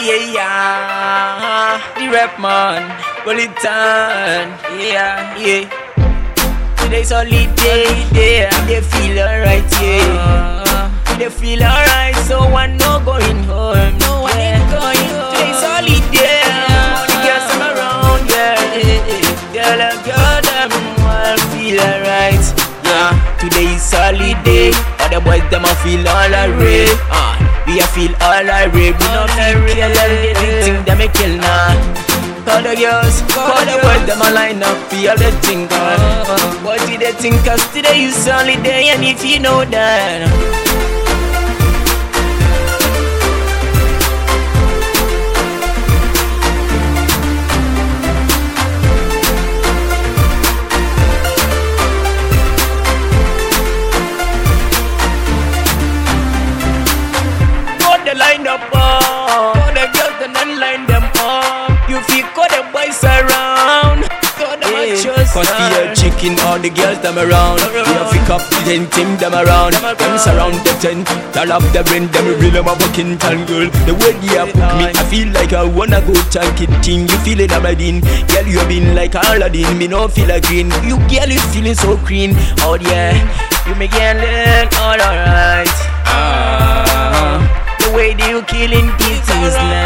Yeah, yeah. The rap man, roll it on. Yeah, yeah. Today's only day. They feel alright, yeah. They feel alright, so one no going home. No one ain't going home. Today's holiday. All the girls come around, yeah. Girl, uh, girl, them all feel alright. Yeah, today is holiday. All the boys them a feel alright. Ah, all alright. We no kill them. They think think them a kill now. Call the girls, call the boys, them a line up, feel the thing gone. What did they think? Cause today is holiday, and if you know that. Cause for your chicken, all the girls them around. We have pick up the ten team them around. Them surround the ten. Tell up the brain, them real them a fucking tangle. The way you have hook me, I feel like I wanna go chunky team. You feel it, I'm in. Girl, you been like Aladdin. Me no feel like green. You girl, you feeling so green. Oh yeah, You make it look all alright. Ah, the way that you killing things now, yeah.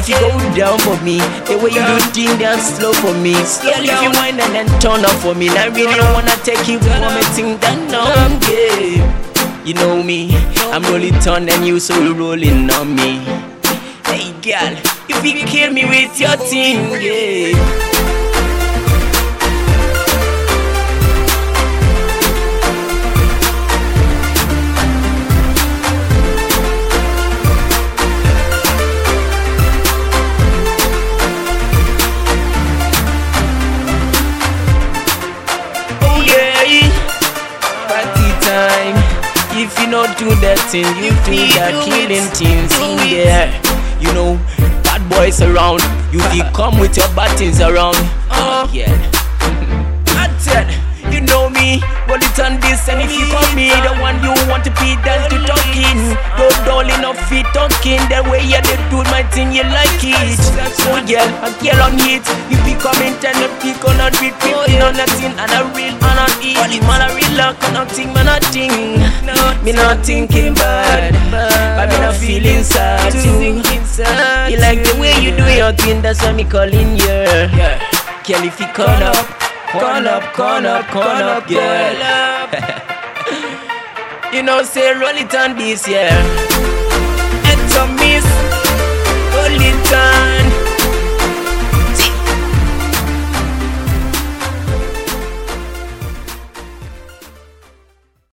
If you go down for me, the way you do things down slow for me. Girl, if you whine and then turn up for me, I really don't wanna take you for me thing down now, yeah. You know me, I'm rolling ton and you so rolling on me. Hey girl, if you kill me with your thing, yeah. If you not do that thing, you do that killing things in there. You know, bad boys around. You feel come with your bad things around. Oh yeah. I said, you know me, roll it on this, and if you call me the one you want to be, then to talking. Don't dull talking. The way you did do my thing, you like it. Oh, so girl, a girl on it. You be me pick on not be pick on nothing, and a real and a it. Only man a real luck, nothing, man a thing. Me not thinking bad, but me not feeling sad too. You like the way you do your thing, that's why me calling you. Girl, if you come up, come up, come up, come up, girl. You know, say roll it on this, yeah.